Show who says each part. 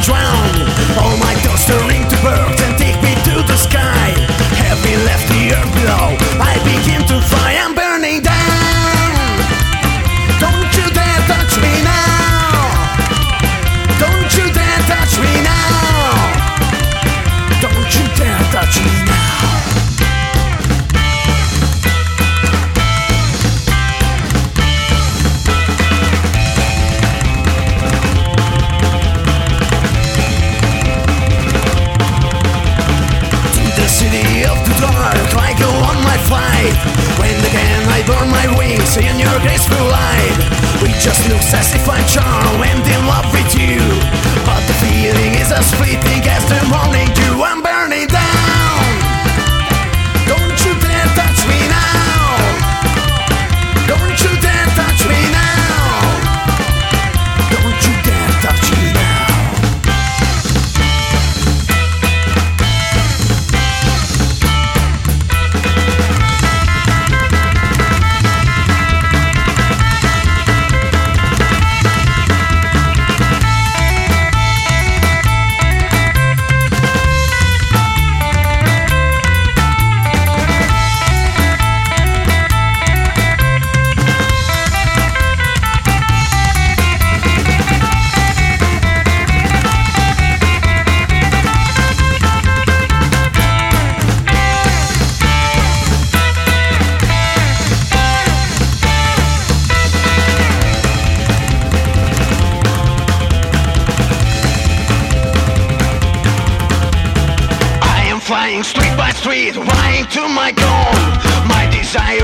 Speaker 1: drown. city of the dark I go on my flight. When again I burn my wings In your graceful light It just looks as if I'm Dying street by street, flying to my goal. My desire